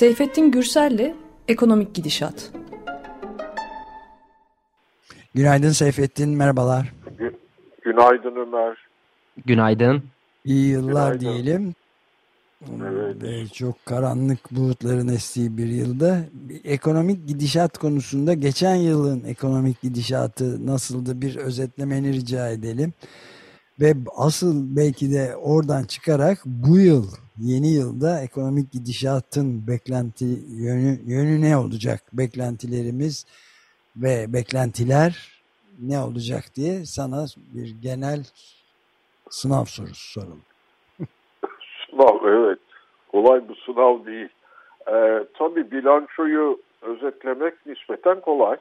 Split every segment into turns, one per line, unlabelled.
Seyfettin Gürsel'le Ekonomik Gidişat.
Günaydın Seyfettin, merhabalar.
Günaydın Ömer.
Günaydın.
İyi yıllar Günaydın. diyelim. Evet. Çok karanlık bulutların estiği bir yılda ekonomik gidişat konusunda geçen yılın ekonomik gidişatı nasıldı bir özetlemeni rica edelim. Ve asıl belki de oradan çıkarak bu yıl yeni yılda ekonomik gidişatın beklenti yönü, yönü ne olacak? Beklentilerimiz ve beklentiler ne olacak diye sana bir genel sınav sorusu soralım.
sınav evet. Kolay bir sınav değil. Ee, tabii bilançoyu özetlemek nispeten kolay.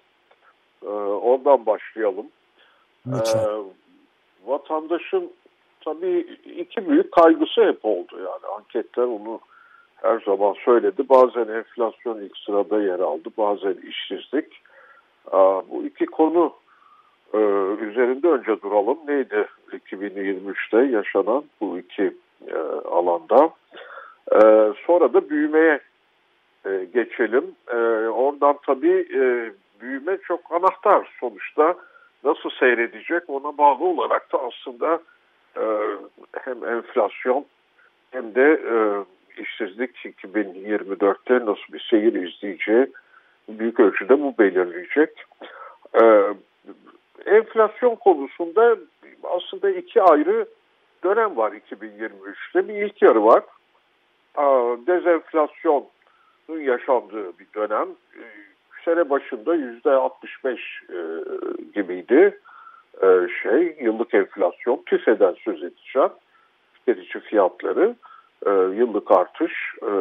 Ee, oradan başlayalım. Lütfen. Ee, vatandaşın tabii iki büyük kaygısı hep oldu yani anketler onu her zaman söyledi. Bazen enflasyon ilk sırada yer aldı, bazen işsizlik. Bu iki konu e, üzerinde önce duralım. Neydi 2023'te yaşanan bu iki e, alanda? E, sonra da büyümeye geçelim. Oradan tabii büyüme çok anahtar sonuçta. Nasıl seyredecek ona bağlı olarak da aslında hem enflasyon hem de işsizlik 2024'te nasıl bir seyir izleyeceği büyük ölçüde bu belirleyecek. Ee, enflasyon konusunda aslında iki ayrı dönem var 2023'te. Bir ilk yarı var. Ee, dezenflasyonun yaşandığı bir dönem. Ee, sene başında yüzde 65 e, gibiydi e, şey yıllık enflasyon TÜFE'den söz edeceğim. Tüketici fiyatları e, yıllık artış. E,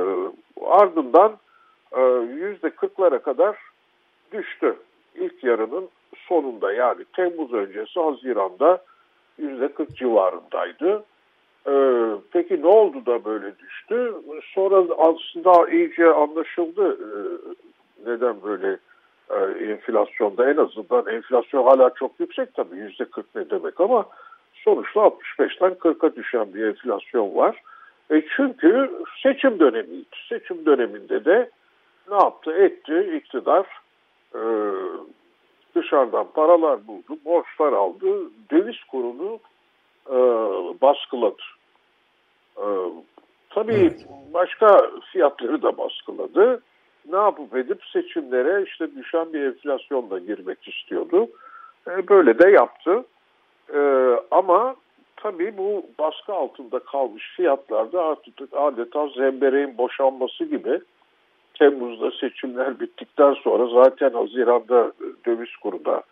ardından e, yüzde kırklara kadar düştü. İlk yarının sonunda yani Temmuz öncesi Haziran'da yüzde kırk civarındaydı. E, peki ne oldu da böyle düştü? Sonra aslında iyice anlaşıldı e, neden böyle enflasyonda en azından enflasyon hala çok yüksek tabii yüzde kırk ne demek ama sonuçta 65'ten 40'a düşen bir enflasyon var. E çünkü seçim dönemiydi. Seçim döneminde de ne yaptı etti iktidar e, dışarıdan paralar buldu, borçlar aldı, döviz kurunu e, baskıladı. E, tabii başka fiyatları da baskıladı. Ne yapıp edip seçimlere işte düşen bir enflasyonla girmek istiyordu. E, böyle de yaptı. E, ama tabii bu baskı altında kalmış fiyatlarda artık adeta zembereğin boşanması gibi Temmuz'da seçimler bittikten sonra zaten Haziran'da döviz kuru da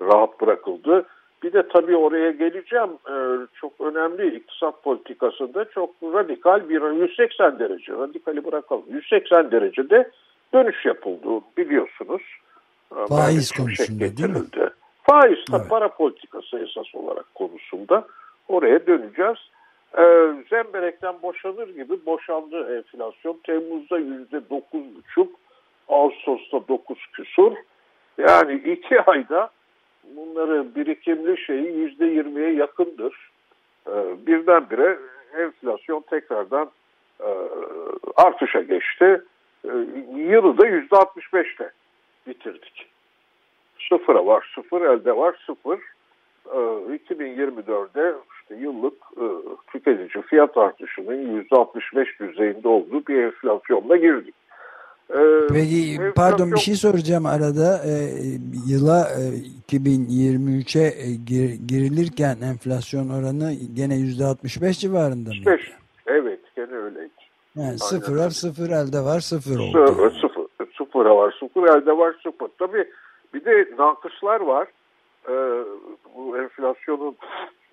rahat bırakıldı. Bir de tabii oraya geleceğim ee, çok önemli iktisat politikasında çok radikal bir 180 derece radikali bırakalım 180 derecede dönüş yapıldı biliyorsunuz.
Ee, Faiz konusunda değil mi?
Faiz evet. para politikası esas olarak konusunda oraya döneceğiz. Ee, Zemberek'ten boşanır gibi boşandı enflasyon. Temmuz'da yüzde dokuz buçuk, Ağustos'ta dokuz küsur. Yani iki ayda bunları birikimli şeyi yüzde yirmiye yakındır. Ee, birdenbire enflasyon tekrardan e, artışa geçti. Ee, yılı da yüzde altmış beşte bitirdik. Sıfıra var sıfır, elde var sıfır. 2024'de ee, işte yıllık e, tüketici fiyat artışının %65 düzeyinde olduğu bir enflasyonla girdik.
Ee, Peki enflasyon... pardon bir şey soracağım arada e, yıla e, 2023'e e, gir, girilirken enflasyon oranı gene %65 civarında mı?
65 evet gene öyleydi.
Yani sıfır var sıfır elde var sıfır oldu.
Sıfır, sıfır, sıfıra var sıfır elde var sıfır. Tabii bir de nakıslar var e, bu enflasyonun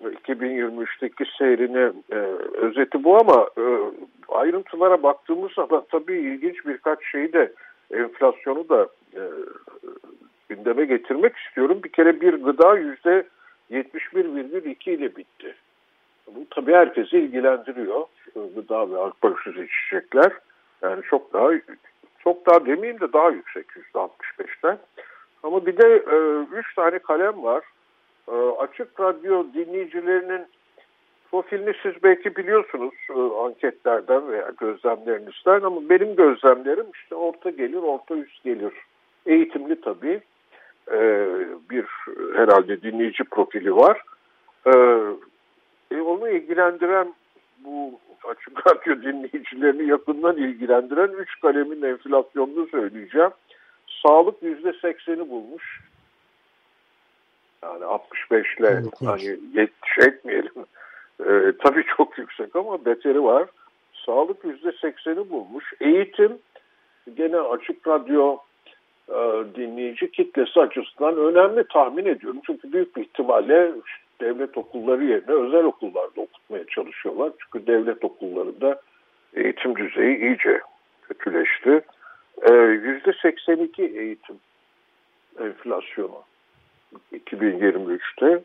2023'teki seyrini e, özeti bu ama e, ayrıntılara baktığımız zaman tabii ilginç birkaç şeyi de enflasyonu da e, gündeme getirmek istiyorum. Bir kere bir gıda yüzde 71,2 ile bitti. Bu tabii herkesi ilgilendiriyor. Gıda ve alkolsüz içecekler. Yani çok daha çok daha demeyeyim de daha yüksek yüzde 65'ten. Ama bir de e, üç tane kalem var. E, açık radyo dinleyicilerinin profilini siz belki biliyorsunuz e, anketlerden veya gözlemlerinizden ama benim gözlemlerim işte orta gelir, orta üst gelir. Eğitimli tabii. E, bir herhalde dinleyici profili var. E, e, onu ilgilendiren bu açık radyo dinleyicilerini yakından ilgilendiren üç kalemin enflasyonunu söyleyeceğim. Sağlık yüzde sekseni bulmuş. Yani 65 ile hani 70 etmeyelim. Ee, tabii çok yüksek ama beteri var. Sağlık yüzde sekseni bulmuş. Eğitim gene açık radyo e, dinleyici kitlesi açısından önemli tahmin ediyorum. Çünkü büyük bir ihtimalle devlet okulları yerine özel okullarda okutmaya çalışıyorlar. Çünkü devlet okullarında eğitim düzeyi iyice kötüleşti. Ee, yüzde 82 eğitim enflasyonu 2023'te.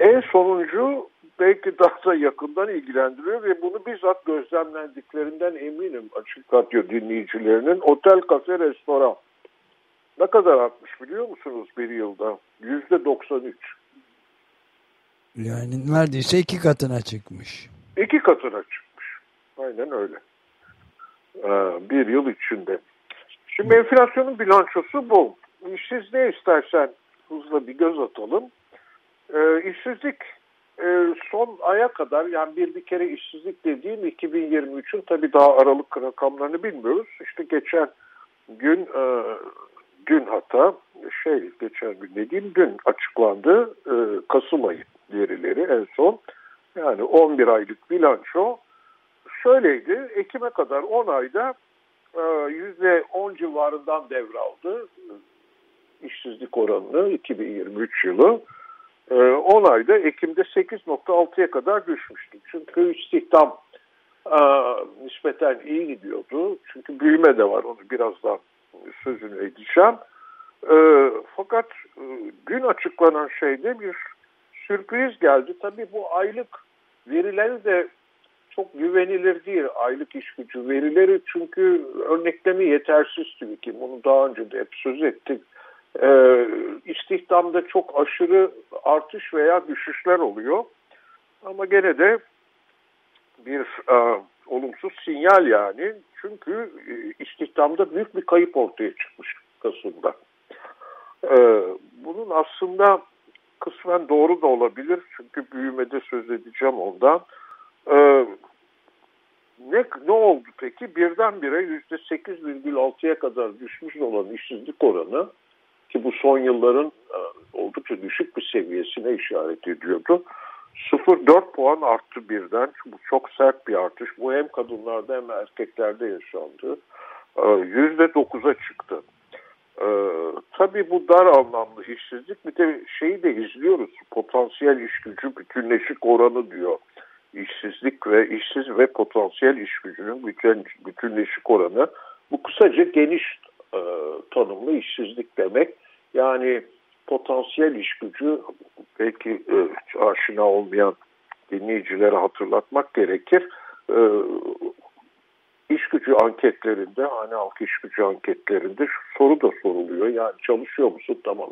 En sonuncu belki daha da yakından ilgilendiriyor ve bunu bizzat gözlemlendiklerinden eminim açık radyo dinleyicilerinin otel, kafe, restoran. Ne kadar artmış biliyor musunuz bir yılda? Yüzde 93.
Yani neredeyse iki katına çıkmış.
İki katına çıkmış. Aynen öyle. Ee, bir yıl içinde. Şimdi enflasyonun bilançosu bu. İşsiz ne istersen hızla bir göz atalım. Ee, işsizlik e, son aya kadar yani bir bir kere işsizlik dediğim 2023'ün tabi daha aralık rakamlarını bilmiyoruz. İşte geçen gün e, dün hatta şey geçen gün dediğim dün açıklandı e, Kasım ayı verileri en son. Yani 11 aylık bilanço şöyleydi. Ekim'e kadar 10 ayda %10 civarından devraldı işsizlik oranını 2023 yılı. 10 ayda Ekim'de 8.6'ya kadar düşmüştü. Çünkü istihdam nispeten iyi gidiyordu. Çünkü büyüme de var onu birazdan sözünü edeceğim. fakat gün açıklanan şeyde bir sürpriz geldi. Tabii bu aylık verileri de çok güvenilir değil aylık iş gücü verileri çünkü örneklemi yetersiz ki Bunu daha önce de hep söz ettik. Ee, istihdamda çok aşırı artış veya düşüşler oluyor. Ama gene de bir e, olumsuz sinyal yani. Çünkü e, istihdamda büyük bir kayıp ortaya çıkmış Kasım'da. E, bunun aslında kısmen doğru da olabilir. Çünkü büyümede söz edeceğim ondan. Ee, ne, ne oldu peki? Birdenbire %8,6'ya kadar düşmüş olan işsizlik oranı ki bu son yılların e, oldukça düşük bir seviyesine işaret ediyordu. 0,4 puan arttı birden. Bu çok sert bir artış. Bu hem kadınlarda hem erkeklerde yaşandı. %9'a e, çıktı. Ee, tabii bu dar anlamlı işsizlik bir de şeyi de izliyoruz. Potansiyel iş gücü bütünleşik oranı diyor. İşsizlik ve işsiz ve potansiyel iş gücünün bütün, bütünleşik oranı. Bu kısaca geniş e, tanımlı işsizlik demek. Yani potansiyel iş gücü belki e, aşina olmayan dinleyicilere hatırlatmak gerekir. E, gücü anketlerinde, hani halk iş gücü anketlerinde şu soru da soruluyor. Yani çalışıyor musun? Tamam.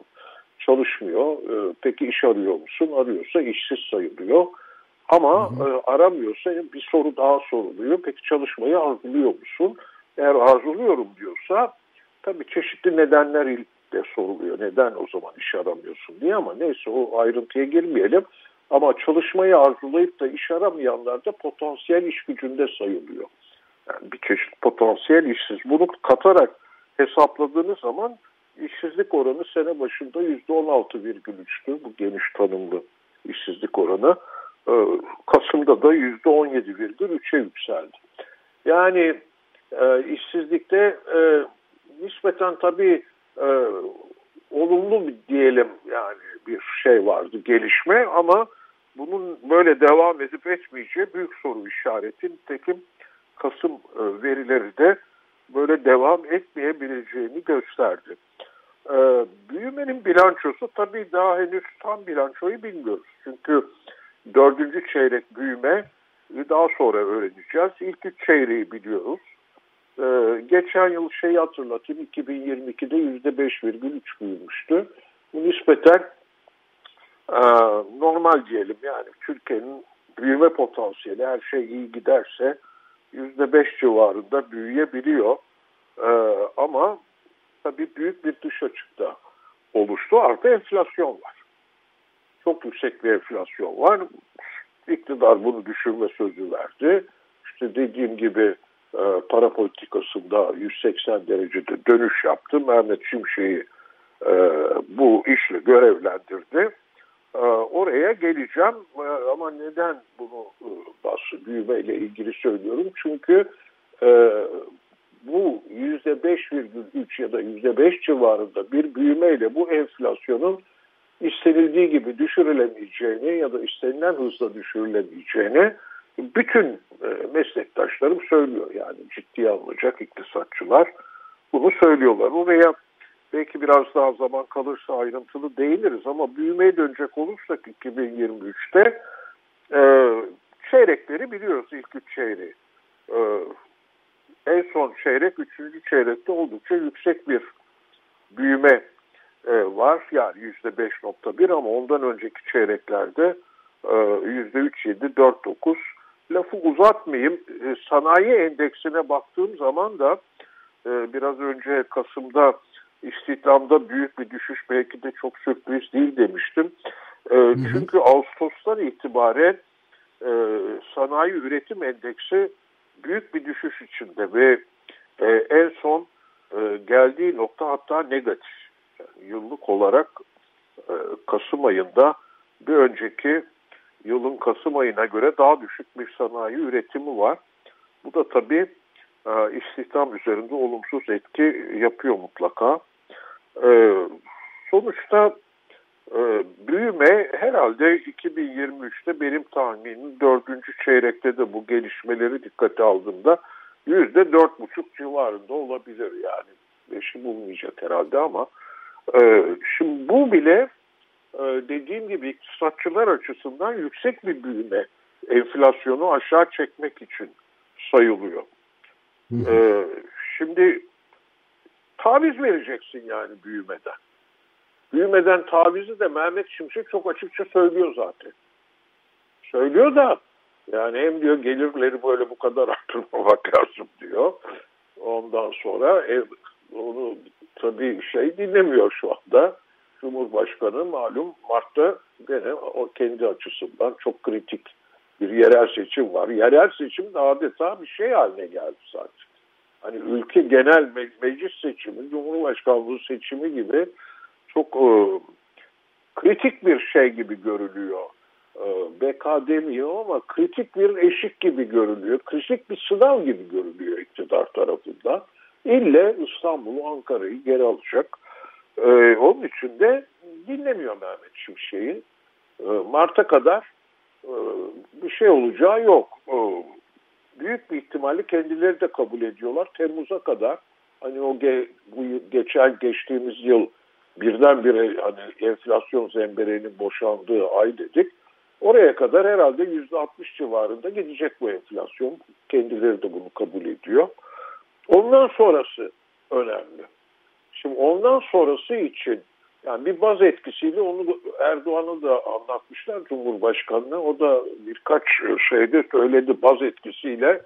Çalışmıyor. E, peki iş arıyor musun? Arıyorsa işsiz sayılıyor. Ama hı hı. E, aramıyorsa bir soru daha soruluyor. Peki çalışmayı arzuluyor musun? Eğer arzuluyorum diyorsa tabii çeşitli nedenler de soruluyor. Neden o zaman iş aramıyorsun diye ama neyse o ayrıntıya girmeyelim. Ama çalışmayı arzulayıp da iş aramayanlar da potansiyel iş gücünde sayılıyor. Yani bir çeşit potansiyel işsiz. Bunu katarak hesapladığınız zaman işsizlik oranı sene başında %16,3'tü. Bu geniş tanımlı işsizlik oranı. Ee, Kasım'da da %17,3'e yükseldi. Yani e, işsizlikte e, nispeten tabii e, olumlu bir diyelim yani bir şey vardı gelişme ama bunun böyle devam edip etmeyeceği büyük soru işareti. Tekim Kasım e, verileri de böyle devam etmeyebileceğini gösterdi. E, büyümenin bilançosu tabii daha henüz tam bilançoyu bilmiyoruz. Çünkü dördüncü çeyrek büyüme daha sonra öğreneceğiz. İlk üç çeyreği biliyoruz. Ee, geçen yıl şeyi hatırlatayım 2022'de %5,3 büyümüştü. Bu nispeten e, normal diyelim yani Türkiye'nin büyüme potansiyeli her şey iyi giderse %5 civarında büyüyebiliyor. E, ama tabii büyük bir dış açıkta oluştu. Artı enflasyon var. Çok yüksek bir enflasyon var. İktidar bunu düşürme sözü verdi. İşte dediğim gibi e, para politikasında 180 derecede dönüş yaptı. Mehmet Şimşek'i e, bu işle görevlendirdi. E, oraya geleceğim e, ama neden bunu e, bas büyümeyle ilgili söylüyorum? Çünkü e, bu %5,3 ya da %5 civarında bir büyümeyle bu enflasyonun istenildiği gibi düşürülemeyeceğini ya da istenilen hızla düşürülemeyeceğini bütün e, meslektaşlarım söylüyor. Yani ciddiye alınacak iktisatçılar bunu söylüyorlar. Oraya belki biraz daha zaman kalırsa ayrıntılı değiniriz ama büyümeye dönecek olursak 2023'te e, çeyrekleri biliyoruz ilk üç çeyreği. E, en son çeyrek, üçüncü çeyrekte oldukça yüksek bir büyüme e, var. Yani yüzde beş nokta bir ama ondan önceki çeyreklerde e, yüzde üç yedi, dört dokuz. Lafı uzatmayayım. E, sanayi endeksine baktığım zaman da e, biraz önce Kasım'da istihdamda büyük bir düşüş belki de çok sürpriz değil demiştim. E, hı hı. Çünkü Ağustos'tan itibaren e, sanayi üretim endeksi büyük bir düşüş içinde ve e, en son e, geldiği nokta hatta negatif. Yani yıllık olarak e, Kasım ayında bir önceki yılın Kasım ayına göre daha düşük bir sanayi üretimi var. Bu da tabii e, istihdam üzerinde olumsuz etki yapıyor mutlaka. E, sonuçta e, büyüme herhalde 2023'te benim tahminim dördüncü çeyrekte de bu gelişmeleri dikkate aldığımda yüzde dört buçuk civarında olabilir yani. Beşi bulmayacak herhalde ama e, şimdi bu bile e, dediğim gibi iktisatçılar açısından yüksek bir büyüme enflasyonu aşağı çekmek için sayılıyor. E, şimdi taviz vereceksin yani büyümeden. Büyümeden tavizi de Mehmet Şimşek çok açıkça söylüyor zaten. Söylüyor da yani hem diyor gelirleri böyle bu kadar arttırmamak lazım diyor. Ondan sonra ev, onu tabii şey dinlemiyor şu anda. Cumhurbaşkanı malum Mart'ta gene o kendi açısından çok kritik bir yerel seçim var. Yerel seçim de adeta bir şey haline geldi zaten. Hani ülke genel me meclis seçimi, cumhurbaşkanlığı seçimi gibi çok e, kritik bir şey gibi görülüyor. E, BK demiyor ama kritik bir eşik gibi görülüyor. Kritik bir sınav gibi görülüyor iktidar tarafından. İlle İstanbul'u, Ankara'yı geri alacak. E, onun için de dinlemiyor Mehmet Şimşek'in. E, Mart'a kadar e, bir şey olacağı yok. E, büyük bir ihtimalle kendileri de kabul ediyorlar. Temmuz'a kadar hani o ge, bu geçen geçtiğimiz yıl birdenbire hani enflasyon zembereğinin boşandığı ay dedik. Oraya kadar herhalde yüzde altmış civarında gidecek bu enflasyon. Kendileri de bunu kabul ediyor. Ondan sonrası önemli. Şimdi ondan sonrası için yani bir baz etkisiyle onu Erdoğan'a da anlatmışlar Cumhurbaşkanı'na. O da birkaç şeyde söyledi baz etkisiyle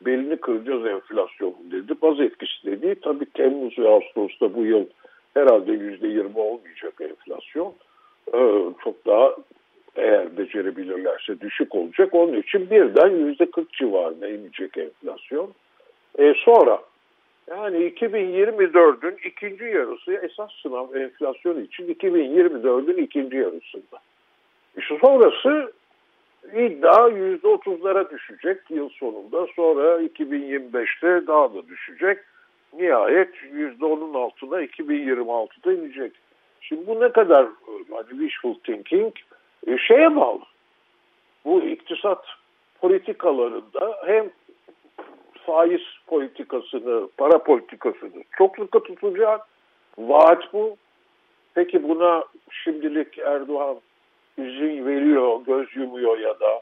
belini kıracağız enflasyonun dedi. Baz etkisi dediği tabii Temmuz ve Ağustos'ta bu yıl herhalde yüzde yirmi olmayacak enflasyon. Ee, çok daha eğer becerebilirlerse düşük olacak. Onun için birden yüzde kırk civarına inecek enflasyon. Ee, sonra yani 2024'ün ikinci yarısı esas sınav enflasyon için 2024'ün ikinci yarısında. İşte sonrası iddia %30'lara düşecek yıl sonunda. Sonra 2025'te daha da düşecek. Nihayet %10'un altına 2026'da inecek. Şimdi bu ne kadar hani wishful thinking e, şeye bağlı. Bu iktisat politikalarında hem faiz politikasını, para politikasını çok tutacak. Vaat bu. Peki buna şimdilik Erdoğan izin veriyor, göz yumuyor ya da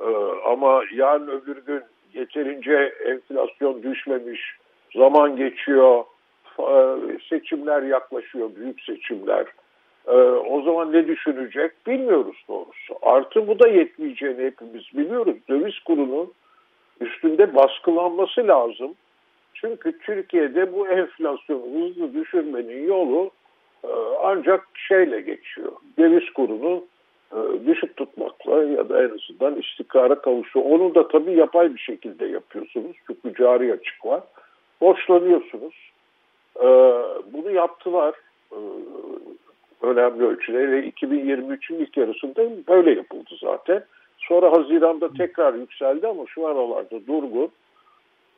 e, ama yarın öbür gün yeterince enflasyon düşmemiş, zaman geçiyor, e, seçimler yaklaşıyor, büyük seçimler. e, o zaman ne düşünecek bilmiyoruz doğrusu. Artı bu da yetmeyeceğini hepimiz biliyoruz. Döviz kurunun üstünde baskılanması lazım. Çünkü Türkiye'de bu enflasyonu hızlı düşürmenin yolu e, ancak şeyle geçiyor. Döviz kurunu e, düşük tutmakla ya da en azından istikrara kavuşuyor. Onu da tabii yapay bir şekilde yapıyorsunuz. Çünkü cari açık var. Borçlanıyorsunuz. E, bunu yaptılar önemli ölçüde 2023'ün ilk yarısında böyle yapıldı zaten. Sonra Haziran'da tekrar yükseldi ama şu aralarda durgun.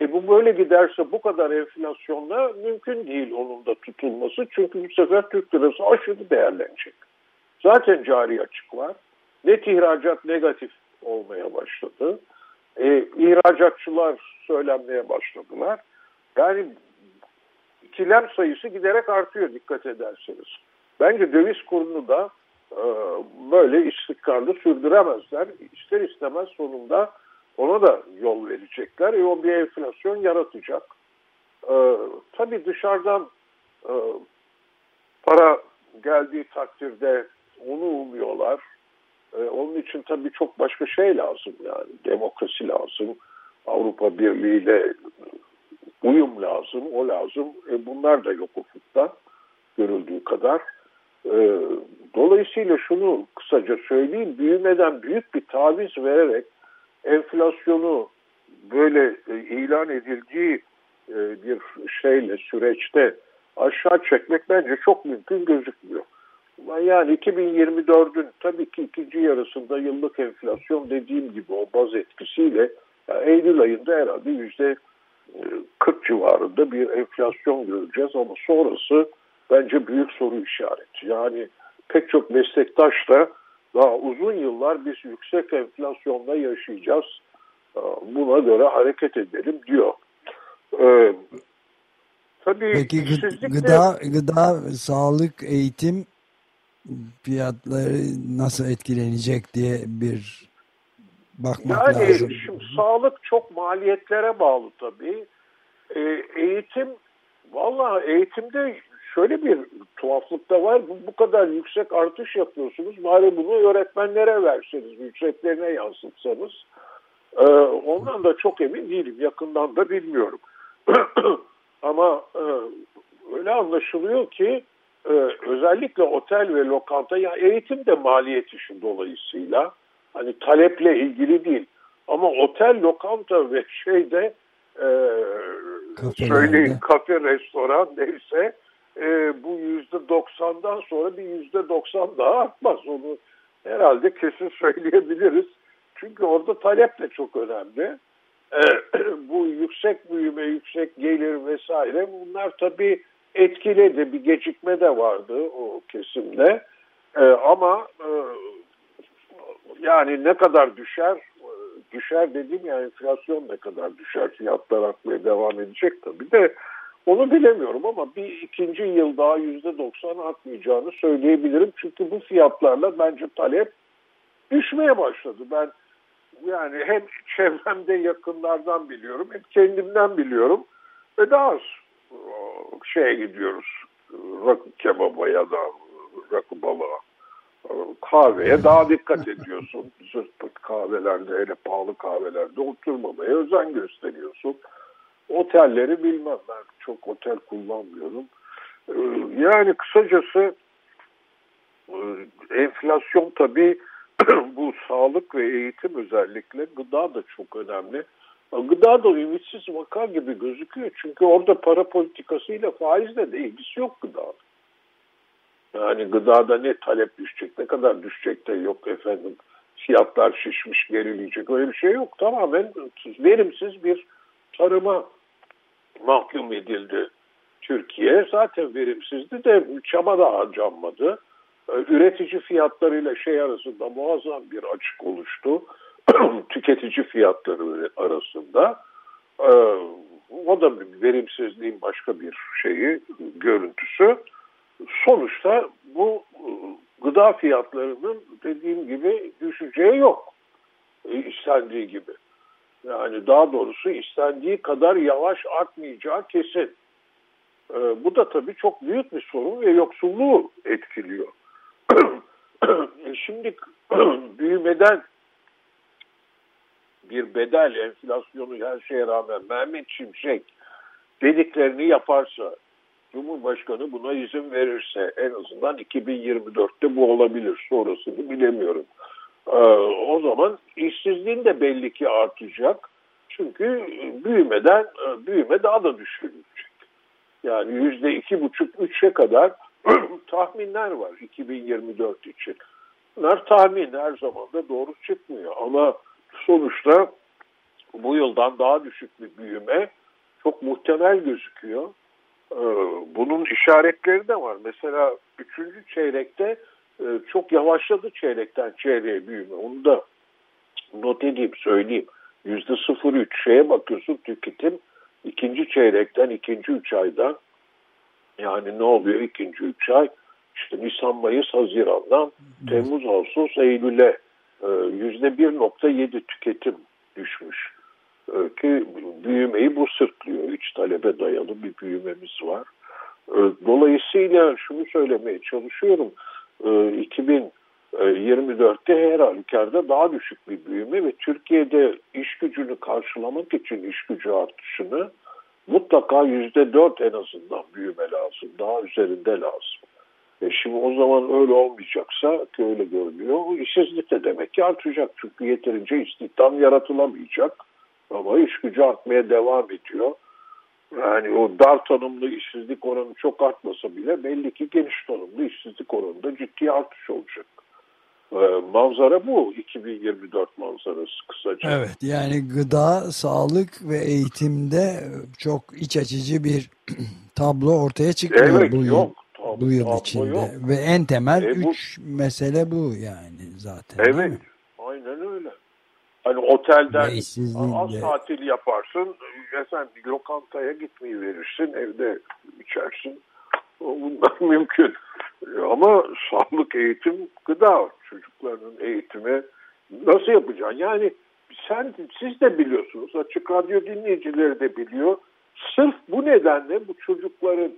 E bu böyle giderse bu kadar enflasyonla mümkün değil onun da tutulması. Çünkü bu sefer Türk lirası aşırı değerlenecek. Zaten cari açık var. Net ihracat negatif olmaya başladı. E, ihracatçılar söylenmeye başladılar. Yani ikilem sayısı giderek artıyor dikkat ederseniz. Bence döviz kurunu da böyle istikrarlı sürdüremezler. İster istemez sonunda ona da yol verecekler. E, o bir enflasyon yaratacak. E, tabii dışarıdan e, para geldiği takdirde onu umuyorlar. E, onun için tabii çok başka şey lazım yani. Demokrasi lazım. Avrupa Birliği ile uyum lazım, o lazım. E, bunlar da yok ufukta görüldüğü kadar. E, dolayısıyla şunu kısaca söyleyeyim. Büyümeden büyük bir taviz vererek enflasyonu böyle e, ilan edildiği e, bir şeyle süreçte aşağı çekmek bence çok mümkün gözükmüyor. Yani 2024'ün tabii ki ikinci yarısında yıllık enflasyon dediğim gibi o baz etkisiyle yani Eylül ayında herhalde yüzde 40 civarında bir enflasyon göreceğiz ama sonrası bence büyük soru işareti. Yani pek çok meslektaş da daha uzun yıllar biz yüksek enflasyonla yaşayacağız. Buna göre hareket edelim diyor. Ee,
tabii Peki gıda, gıda, sağlık, eğitim fiyatları nasıl etkilenecek diye bir bakmak
yani,
lazım.
Şimdi sağlık çok maliyetlere bağlı tabii. Ee, eğitim, valla eğitimde şöyle bir tuhaflık da var. Bu, bu kadar yüksek artış yapıyorsunuz. Bari bunu öğretmenlere verseniz, ücretlerine yansıtsanız. Ee, ondan da çok emin değilim. Yakından da bilmiyorum. Ama e, öyle anlaşılıyor ki e, özellikle otel ve lokanta, ya eğitim de maliyet işin dolayısıyla hani taleple ilgili değil. Ama otel, lokanta ve şeyde e, söyleyin kafe, restoran neyse e, bu yüzde doksandan sonra bir yüzde doksan daha artmaz. Onu herhalde kesin söyleyebiliriz. Çünkü orada talep de çok önemli. E, bu yüksek büyüme, yüksek gelir vesaire bunlar tabii etkiledi. Bir gecikme de vardı o kesimde. E, ama e, yani ne kadar düşer? Düşer dediğim yani enflasyon ne kadar düşer? Fiyatlar artmaya devam edecek tabii de onu bilemiyorum ama bir ikinci yıl daha yüzde doksan artmayacağını söyleyebilirim. Çünkü bu fiyatlarla bence talep düşmeye başladı. Ben yani hem çevremde yakınlardan biliyorum hem kendimden biliyorum ve daha az şeye gidiyoruz rakı kebaba ya da rakı balığa kahveye daha dikkat ediyorsun. Zırt kahvelerde hele pahalı kahvelerde oturmamaya özen gösteriyorsun. Otelleri bilmem ben çok otel kullanmıyorum. Ee, yani kısacası e, enflasyon tabii bu sağlık ve eğitim özellikle gıda da çok önemli. Gıda da ümitsiz vaka gibi gözüküyor. Çünkü orada para politikasıyla faizle de ilgisi yok gıda. Yani gıdada ne talep düşecek, ne kadar düşecek de yok efendim. Fiyatlar şişmiş, gerileyecek öyle bir şey yok. Tamamen verimsiz bir tarıma mahkum edildi Türkiye. Zaten verimsizdi de çaba da harcanmadı. Ee, üretici fiyatlarıyla şey arasında muazzam bir açık oluştu. Tüketici fiyatları arasında. Ee, o da verimsizliğin başka bir şeyi, görüntüsü. Sonuçta bu e, gıda fiyatlarının dediğim gibi düşeceği yok. E, istendiği gibi. Yani daha doğrusu istendiği kadar yavaş artmayacağı kesin. E, bu da tabii çok büyük bir sorun ve yoksulluğu etkiliyor. şimdi büyümeden bir bedel enflasyonu her şeye rağmen Mehmet Şimşek dediklerini yaparsa Cumhurbaşkanı buna izin verirse en azından 2024'te bu olabilir. Sonrasını bilemiyorum. Ee, o zaman işsizliğin de belli ki artacak. Çünkü büyümeden e, büyüme daha da düşürülecek. Yani yüzde iki buçuk üçe kadar tahminler var 2024 için. Bunlar tahmin her zaman da doğru çıkmıyor ama sonuçta bu yıldan daha düşük bir büyüme çok muhtemel gözüküyor. Ee, bunun işaretleri de var. Mesela üçüncü çeyrekte çok yavaşladı çeyrekten çeyreğe büyüme. Onu da not edeyim, söyleyeyim. Yüzde 0,3 şeye bakıyorsun tüketim ikinci çeyrekten ikinci üç ayda yani ne oluyor ikinci üç ay? İşte Nisan, Mayıs, Haziran'dan Temmuz, Ağustos, Eylül'e e, yüzde 1.7 tüketim düşmüş. E, ki büyümeyi bu sırtlıyor. İç talebe dayalı bir büyümemiz var. E, dolayısıyla şunu söylemeye çalışıyorum. 2024'te her halükarda daha düşük bir büyüme ve Türkiye'de iş gücünü karşılamak için iş gücü artışını mutlaka yüzde dört en azından büyüme lazım. Daha üzerinde lazım. E şimdi o zaman öyle olmayacaksa ki öyle görünüyor. İşsizlik de demek ki artacak. Çünkü yeterince istihdam yaratılamayacak. Ama iş gücü artmaya devam ediyor. Yani o dar tanımlı işsizlik oranı çok artmasa bile belli ki geniş tanımlı işsizlik oranında ciddi artış olacak. Ee, manzara bu 2024 manzarası kısaca.
Evet yani gıda, sağlık ve eğitimde çok iç açıcı bir tablo ortaya çıkıyor
evet,
bu yıl.
Yok, tablo,
bu yıl içinde
yok.
ve en temel
e,
üç mesele bu yani zaten.
Evet otelden az tatil yaparsın, sen lokantaya gitmeyi verirsin, evde içersin. Bunlar mümkün. Ama sağlık, eğitim, gıda, çocukların eğitimi nasıl yapacaksın? Yani sen, siz de biliyorsunuz, Açık Radyo dinleyicileri de biliyor. Sırf bu nedenle bu çocukların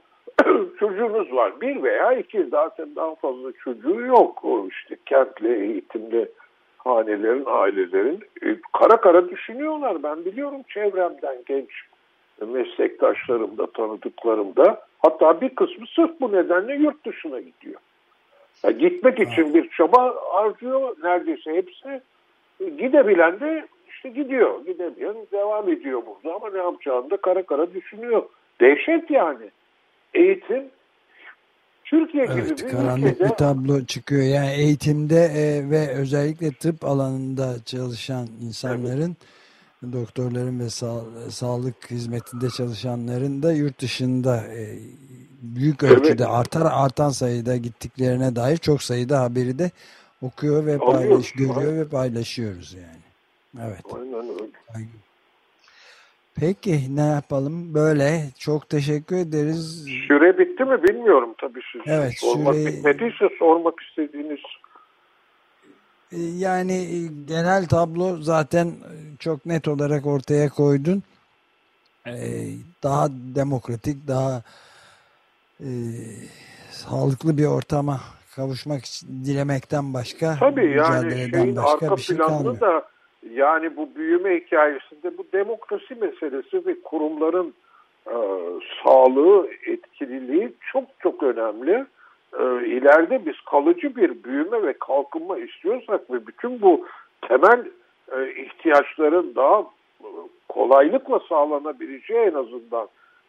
çocuğunuz var. Bir veya iki zaten daha fazla çocuğu yok. O işte kentli eğitimde hanelerin, ailelerin e, kara kara düşünüyorlar. Ben biliyorum çevremden genç meslektaşlarım da tanıdıklarım da hatta bir kısmı sırf bu nedenle yurt dışına gidiyor. Yani gitmek için bir çaba harcıyor neredeyse hepsi. Gidebilen de işte gidiyor. Gidemeyen devam ediyor burada ama ne yapacağını da kara kara düşünüyor. Dehşet yani. Eğitim Türkiye
evet,
gibi bir
karanlık
ülkede...
bir tablo çıkıyor. Yani eğitimde e, ve özellikle tıp alanında çalışan insanların evet. doktorların ve sağ, sağlık hizmetinde çalışanların da yurt dışında e, büyük ölçüde evet. artar artan sayıda gittiklerine dair çok sayıda haberi de okuyor ve paylaş, görüyor ve paylaşıyoruz yani. Evet.
Aynen öyle.
Peki ne yapalım? Böyle çok teşekkür ederiz.
Süre bitti mi bilmiyorum tabii siz.
Evet,
sormak
süre...
bitmediyse sormak istediğiniz.
Ee, yani e, genel tablo zaten çok net olarak ortaya koydun. Ee, daha demokratik, daha e, sağlıklı bir ortama kavuşmak dilemekten başka,
Tabii yani
şeyin
başka
arka
bir şey planı da yani bu büyüme hikayesinde bu demokrasi meselesi ve kurumların e, sağlığı, etkililiği çok çok önemli. E, ileride biz kalıcı bir büyüme ve kalkınma istiyorsak ve bütün bu temel e, ihtiyaçların daha e, kolaylıkla sağlanabileceği en azından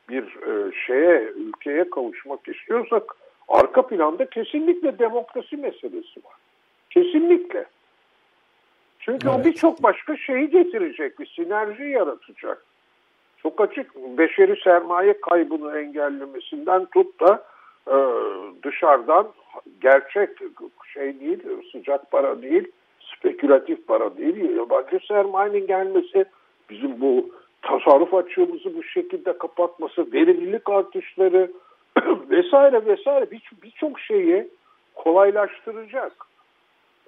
bir e, şeye, ülkeye kavuşmak istiyorsak arka planda kesinlikle demokrasi meselesi var. Kesinlikle. Çünkü evet. o birçok başka şeyi getirecek, bir sinerji yaratacak. Çok açık beşeri sermaye kaybını engellemesinden tut da e, dışarıdan gerçek şey değil, sıcak para değil, spekülatif para değil, yabancı sermayenin gelmesi, bizim bu tasarruf açığımızı bu şekilde kapatması, verimlilik artışları vesaire vesaire birçok bir şeyi kolaylaştıracak.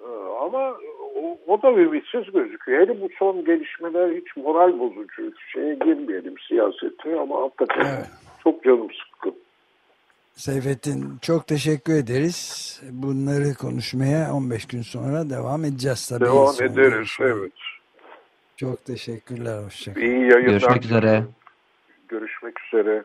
Ee, ama o, o da ümitsiz gözüküyor. Hele bu son gelişmeler hiç moral bozucu. Şeye girmeyelim siyasete ama hakikaten evet. çok canım sıkkın.
Seyfettin çok teşekkür ederiz. Bunları konuşmaya 15 gün sonra devam edeceğiz tabii.
Devam
Son
ederiz, evet.
Çok teşekkürler. Hoşçakalın.
İyi yayınlar.
Görüşmek üzere.
Görüşmek üzere.